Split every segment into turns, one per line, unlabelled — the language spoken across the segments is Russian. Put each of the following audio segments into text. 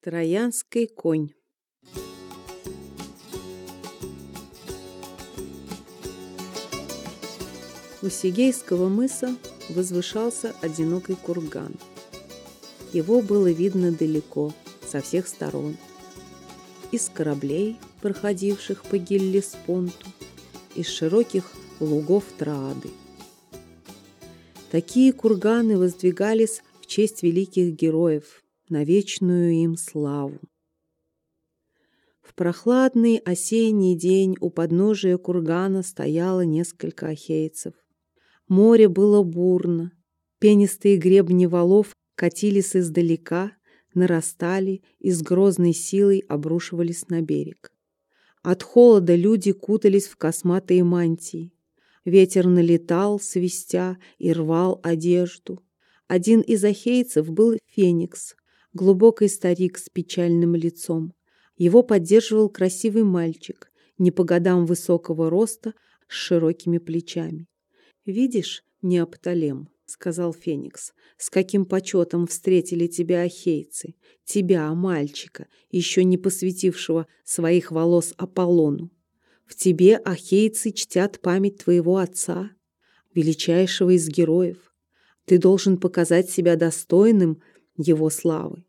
Троянский конь У Сигейского мыса возвышался одинокий курган. Его было видно далеко, со всех сторон. Из кораблей, проходивших по Геллеспонту, из широких лугов Траады. Такие курганы воздвигались в честь великих героев, на вечную им славу. В прохладный осенний день у подножия кургана стояло несколько ахейцев. Море было бурно, пенистые гребни валов катились издалека, нарастали и с грозной силой обрушивались на берег. От холода люди кутались в косматые мантии. Ветер налетал, свистя, и рвал одежду. Один из ахейцев был Феникс, глубокий старик с печальным лицом. Его поддерживал красивый мальчик, не по годам высокого роста, с широкими плечами. «Видишь, Неопталем», — сказал Феникс, — «с каким почетом встретили тебя ахейцы, тебя, мальчика, еще не посвятившего своих волос Аполлону. В тебе ахейцы чтят память твоего отца, величайшего из героев. Ты должен показать себя достойным его славы.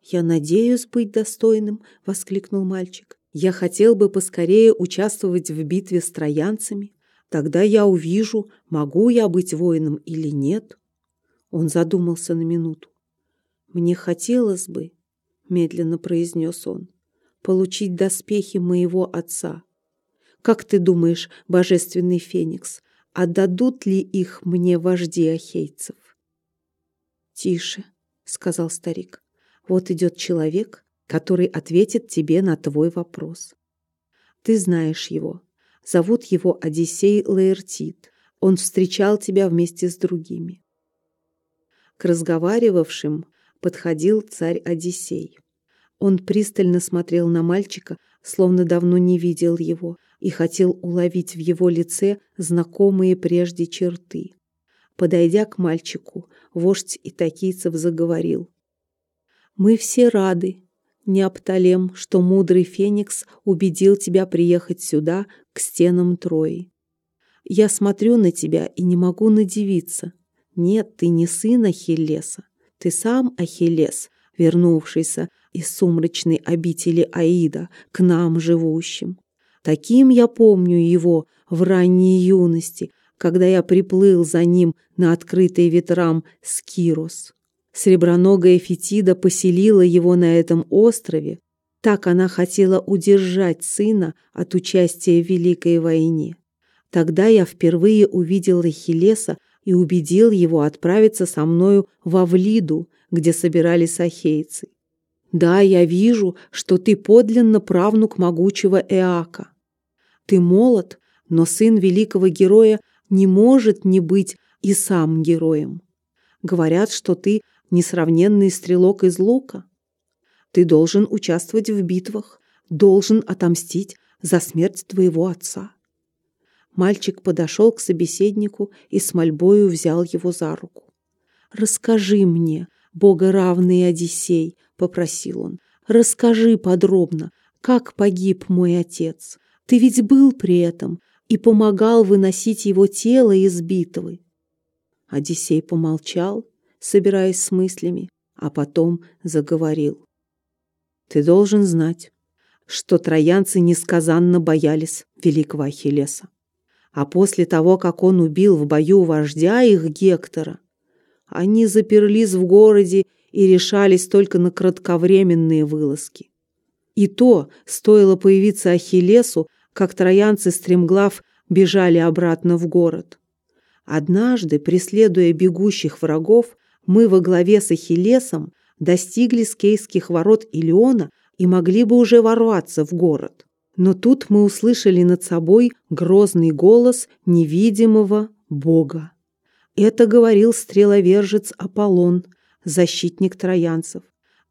«Я надеюсь быть достойным», — воскликнул мальчик. «Я хотел бы поскорее участвовать в битве с троянцами. Тогда я увижу, могу я быть воином или нет». Он задумался на минуту. «Мне хотелось бы», — медленно произнес он, — «получить доспехи моего отца. Как ты думаешь, божественный Феникс, отдадут ли их мне вожди ахейцев?» «Тише», — сказал старик. Вот идет человек, который ответит тебе на твой вопрос. Ты знаешь его. Зовут его Одиссей Лаэртит. Он встречал тебя вместе с другими. К разговаривавшим подходил царь Одиссей. Он пристально смотрел на мальчика, словно давно не видел его, и хотел уловить в его лице знакомые прежде черты. Подойдя к мальчику, вождь итакийцев заговорил. Мы все рады, Неопталем, что мудрый Феникс убедил тебя приехать сюда, к стенам Трои. Я смотрю на тебя и не могу надевиться. Нет, ты не сын Ахиллеса. Ты сам Ахиллес, вернувшийся из сумрачной обители Аида к нам живущим. Таким я помню его в ранней юности, когда я приплыл за ним на открытый ветрам Скирос. Среброногая Фетида поселила его на этом острове. Так она хотела удержать сына от участия в Великой войне. Тогда я впервые увидел Ахиллеса и убедил его отправиться со мною во Влиду, где собирались ахейцы. Да, я вижу, что ты подлинно правнук могучего Эака. Ты молод, но сын великого героя не может не быть и сам героем. Говорят, что ты несравненный стрелок из лука. Ты должен участвовать в битвах, должен отомстить за смерть твоего отца. Мальчик подошел к собеседнику и с мольбою взял его за руку. «Расскажи мне, богоравный Одиссей», — попросил он, — «расскажи подробно, как погиб мой отец. Ты ведь был при этом и помогал выносить его тело из битвы». Одиссей помолчал собираясь с мыслями, а потом заговорил. «Ты должен знать, что троянцы несказанно боялись великого Ахиллеса. А после того, как он убил в бою вождя их Гектора, они заперлись в городе и решались только на кратковременные вылазки. И то стоило появиться Ахиллесу, как троянцы стремглав бежали обратно в город. Однажды, преследуя бегущих врагов, мы во главе с Ахиллесом достигли скейских ворот Илиона и могли бы уже ворваться в город. Но тут мы услышали над собой грозный голос невидимого бога. Это говорил стреловержец Аполлон, защитник троянцев.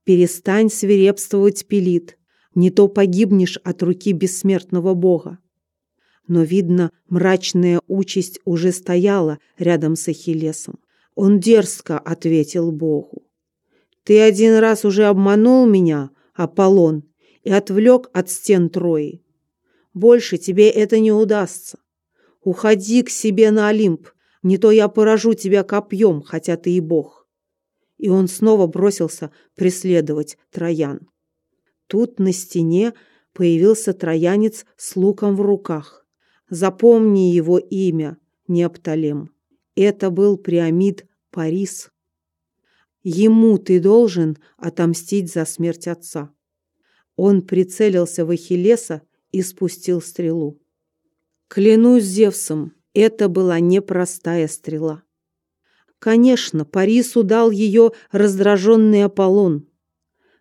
«Перестань свирепствовать, Пелит, не то погибнешь от руки бессмертного бога». Но, видно, мрачная участь уже стояла рядом с Ахиллесом. Он дерзко ответил Богу. Ты один раз уже обманул меня, Аполлон, и отвлек от стен Трои. Больше тебе это не удастся. Уходи к себе на Олимп, не то я поражу тебя копьем, хотя ты и бог. И он снова бросился преследовать Троян. Тут на стене появился троянец с луком в руках. Запомни его имя, Неопталем. Это был Приамид Парис. Ему ты должен отомстить за смерть отца. Он прицелился в Ахиллеса и спустил стрелу. Клянусь Зевсом, это была непростая стрела. Конечно, Парису дал ее раздраженный Аполлон.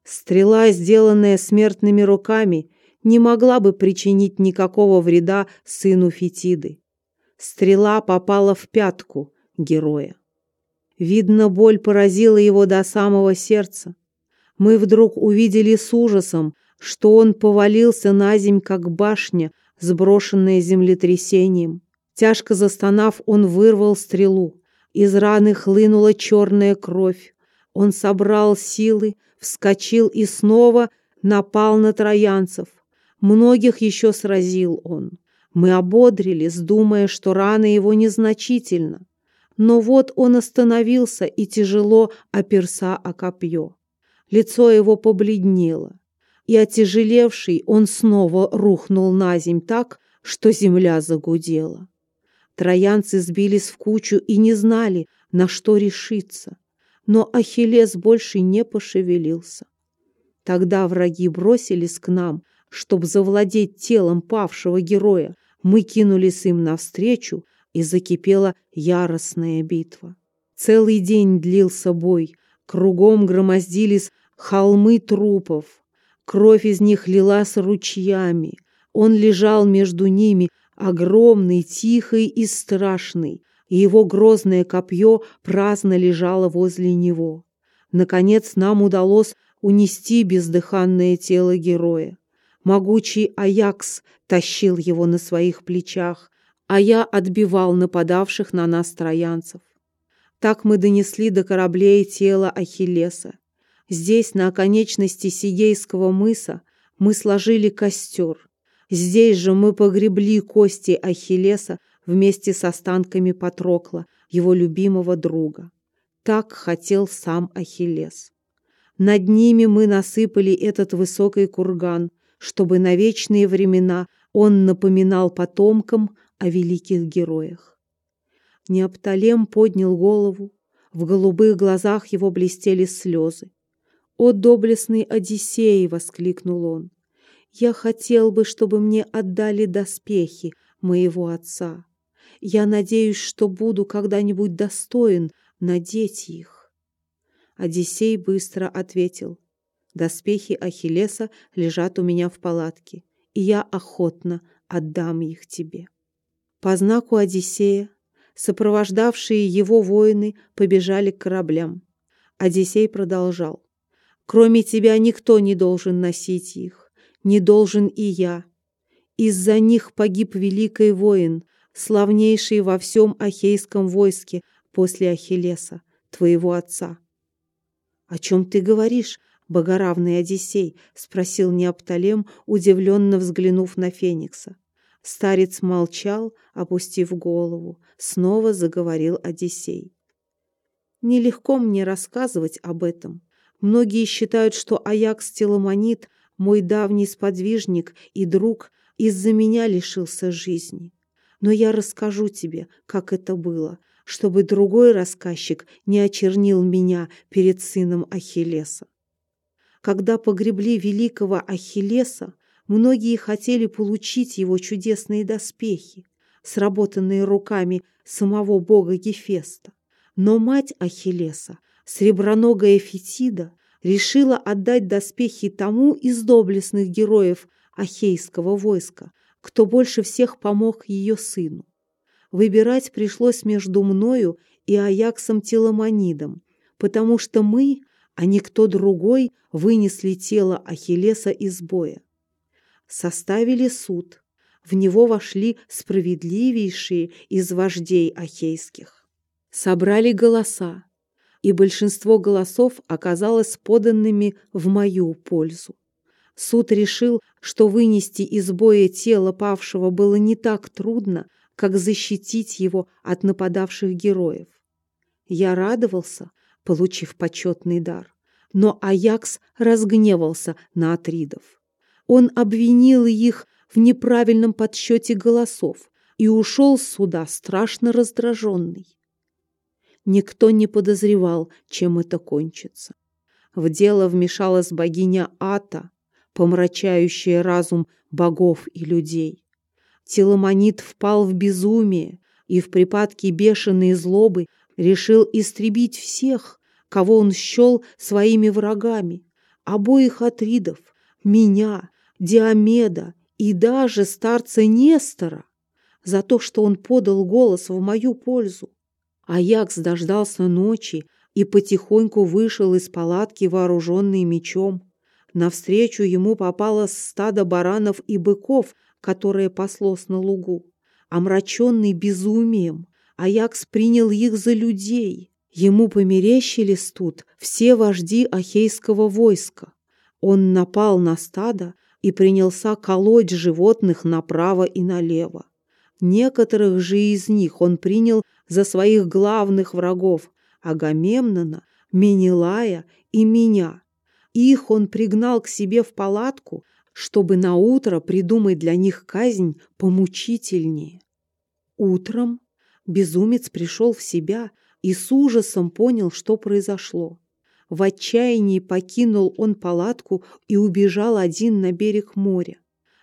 Стрела, сделанная смертными руками, не могла бы причинить никакого вреда сыну Фетиды. Стрела попала в пятку героя. Видно, боль поразила его до самого сердца. Мы вдруг увидели с ужасом, что он повалился на земь, как башня, сброшенная землетрясением. Тяжко застонав, он вырвал стрелу. Из раны хлынула черная кровь. Он собрал силы, вскочил и снова напал на троянцев. Многих еще сразил он. Мы ободрились, думая, что рана его незначительна. Но вот он остановился и тяжело оперся о копье. Лицо его побледнело, и отяжелевший он снова рухнул на земь так, что земля загудела. Троянцы сбились в кучу и не знали, на что решиться. Но Ахиллес больше не пошевелился. Тогда враги бросились к нам, чтобы завладеть телом павшего героя. Мы кинулись им навстречу, и закипела яростная битва. Целый день длился бой, кругом громоздились холмы трупов. Кровь из них лилась ручьями. Он лежал между ними, огромный, тихий и страшный, и его грозное копье праздно лежало возле него. Наконец нам удалось унести бездыханное тело героя. Могучий Аякс тащил его на своих плечах, а я отбивал нападавших на нас троянцев. Так мы донесли до кораблей тело Ахиллеса. Здесь, на оконечности Сигейского мыса, мы сложили костер. Здесь же мы погребли кости Ахиллеса вместе с останками Патрокла, его любимого друга. Так хотел сам Ахиллес. Над ними мы насыпали этот высокий курган, чтобы на вечные времена он напоминал потомкам о великих героях. Неопталем поднял голову, в голубых глазах его блестели слезы. «О, доблестный Одиссей!» — воскликнул он. «Я хотел бы, чтобы мне отдали доспехи моего отца. Я надеюсь, что буду когда-нибудь достоин надеть их». Одиссей быстро ответил. «Доспехи Ахиллеса лежат у меня в палатке, и я охотно отдам их тебе». По знаку Одиссея сопровождавшие его воины побежали к кораблям. Одиссей продолжал. Кроме тебя никто не должен носить их, не должен и я. Из-за них погиб великий воин, славнейший во всем Ахейском войске после Ахиллеса, твоего отца. — О чем ты говоришь, богоравный Одиссей? — спросил Неопталем, удивленно взглянув на Феникса. Старец молчал, опустив голову. Снова заговорил Одиссей. Нелегко мне рассказывать об этом. Многие считают, что Аякс Теламонит, мой давний сподвижник и друг, из-за меня лишился жизни. Но я расскажу тебе, как это было, чтобы другой рассказчик не очернил меня перед сыном Ахиллеса. Когда погребли великого Ахиллеса, многие хотели получить его чудесные доспехи, сработанные руками самого бога Гефеста. Но мать Ахиллеса Среброногая Фетида решила отдать доспехи тому из доблестных героев Ахейского войска, кто больше всех помог ее сыну. Выбирать пришлось между мною и Аяксом Теламонидом, потому что мы, а не кто другой, вынесли тело Ахиллеса из боя. Составили суд. В него вошли справедливейшие из вождей ахейских. Собрали голоса и большинство голосов оказалось поданными в мою пользу. Суд решил, что вынести из боя тело павшего было не так трудно, как защитить его от нападавших героев. Я радовался, получив почетный дар, но Аякс разгневался на Атридов. Он обвинил их в неправильном подсчете голосов и ушел с суда страшно раздраженный. Никто не подозревал, чем это кончится. В дело вмешалась богиня Ата, помрачающая разум богов и людей. Теламонит впал в безумие и в припадке бешеной злобы решил истребить всех, кого он счел своими врагами, обоих Атридов, меня, Диомеда и даже старца Нестора, за то, что он подал голос в мою пользу. Аякс дождался ночи и потихоньку вышел из палатки, вооруженный мечом. Навстречу ему попало стадо баранов и быков, которое паслось на лугу. Омраченный безумием, Аякс принял их за людей. Ему померещились тут все вожди ахейского войска. Он напал на стадо и принялся колоть животных направо и налево. Некоторых же из них он принял за своих главных врагов – Агамемнона, Менелая и меня. Их он пригнал к себе в палатку, чтобы на утро придумать для них казнь помучительнее. Утром безумец пришел в себя и с ужасом понял, что произошло. В отчаянии покинул он палатку и убежал один на берег моря.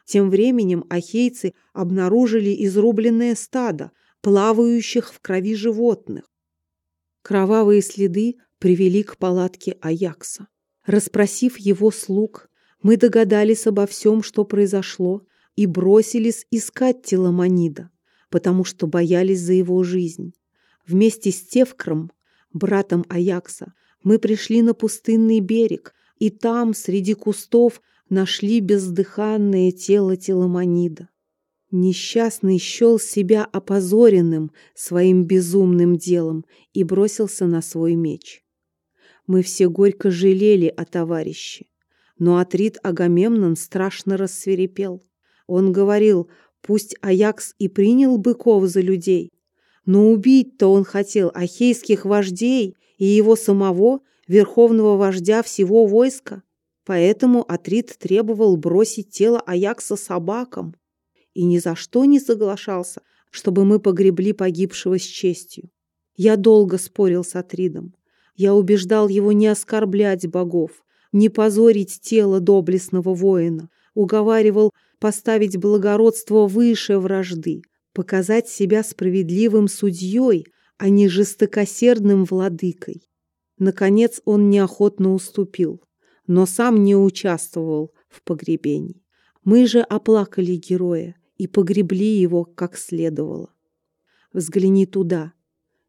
Тем временем ахейцы обнаружили изрубленное стадо, плавающих в крови животных. Кровавые следы привели к палатке Аякса. Распросив его слуг, мы догадались обо всем, что произошло, и бросились искать Теламонида, потому что боялись за его жизнь. Вместе с Тевкром, братом Аякса, мы пришли на пустынный берег, и там, среди кустов, нашли бездыханное тело Теламонида. Несчастный счел себя опозоренным своим безумным делом и бросился на свой меч. Мы все горько жалели о товарище, но Атрит Агамемнон страшно рассверепел. Он говорил, пусть Аякс и принял быков за людей, но убить-то он хотел ахейских вождей и его самого, верховного вождя всего войска. Поэтому Атрит требовал бросить тело Аякса собакам и ни за что не соглашался, чтобы мы погребли погибшего с честью. Я долго спорил с Атридом. Я убеждал его не оскорблять богов, не позорить тело доблестного воина, уговаривал поставить благородство выше вражды, показать себя справедливым судьей, а не жестокосердным владыкой. Наконец он неохотно уступил, но сам не участвовал в погребении. Мы же оплакали героя и погребли его как следовало. Взгляни туда.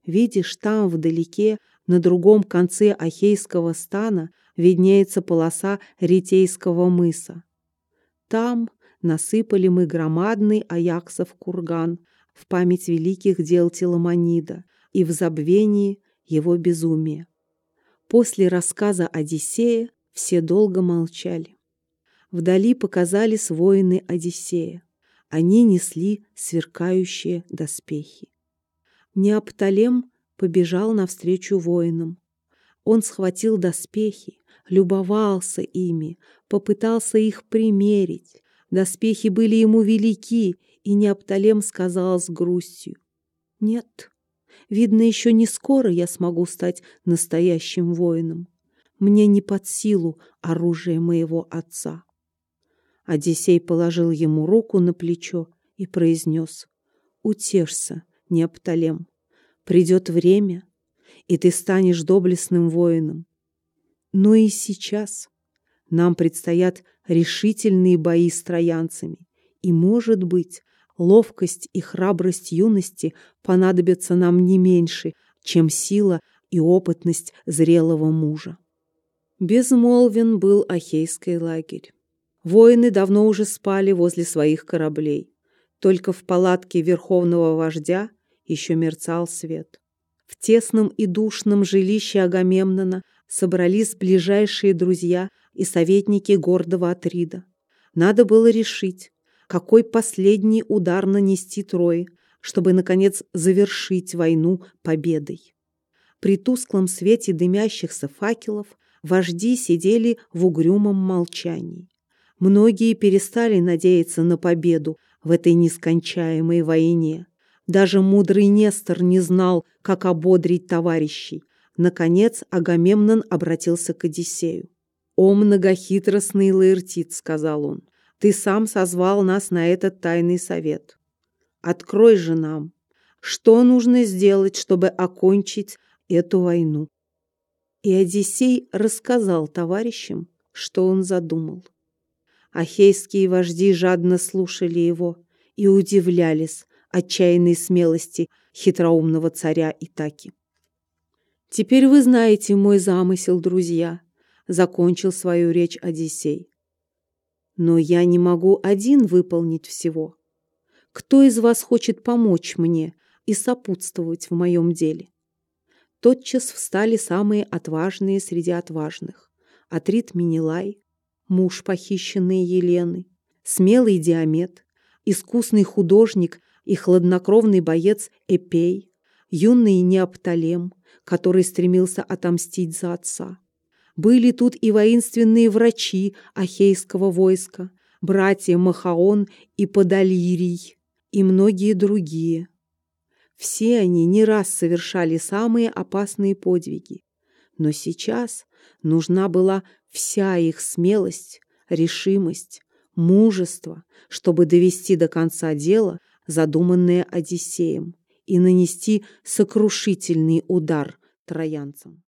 Видишь, там вдалеке, на другом конце Ахейского стана, виднеется полоса Ритейского мыса. Там насыпали мы громадный Аяксов курган в память великих дел Теламонида и в забвении его безумия. После рассказа Одиссея все долго молчали. Вдали показались воины Одиссея. Они несли сверкающие доспехи. Неопталем побежал навстречу воинам. Он схватил доспехи, любовался ими, попытался их примерить. Доспехи были ему велики, и Неопталем сказал с грустью. «Нет, Видно, еще не скоро я смогу стать настоящим воином. Мне не под силу оружие моего отца. Одиссей положил ему руку на плечо и произнес. «Утешься, Неопталем. Придет время, и ты станешь доблестным воином. Но и сейчас нам предстоят решительные бои с троянцами, и, может быть, ловкость и храбрость юности понадобятся нам не меньше, чем сила и опытность зрелого мужа. Безмолвен был Ахейский лагерь. Воины давно уже спали возле своих кораблей. Только в палатке верховного вождя еще мерцал свет. В тесном и душном жилище Агамемнона собрались ближайшие друзья и советники гордого Атрида. Надо было решить, какой последний удар нанести Трое, чтобы, наконец, завершить войну победой. При тусклом свете дымящихся факелов вожди сидели в угрюмом молчании. Многие перестали надеяться на победу в этой нескончаемой войне. Даже мудрый Нестор не знал, как ободрить товарищей. Наконец Агамемнон обратился к Одиссею. «О, многохитростный Лаэртит», — сказал он, — «ты сам созвал нас на этот тайный совет. Открой же нам, что нужно сделать, чтобы окончить эту войну». И Одиссей рассказал товарищам, что он задумал. Ахейские вожди жадно слушали его и удивлялись отчаянной смелости хитроумного царя Итаки. «Теперь вы знаете мой замысел, друзья», — закончил свою речь Одиссей. «Но я не могу один выполнить всего. Кто из вас хочет помочь мне и сопутствовать в моем деле?» Тотчас встали самые отважные среди отважных. Атрит Минилай, муж похищенной Елены, смелый Диамет, искусный художник и хладнокровный боец Эпей, юный Неопталем, который стремился отомстить за отца. Были тут и воинственные врачи Ахейского войска, братья Махаон и Подалирий, и многие другие. Все они не раз совершали самые опасные подвиги. Но сейчас нужна была вся их смелость, решимость, мужество, чтобы довести до конца дело, задуманное Одиссеем, и нанести сокрушительный удар троянцам.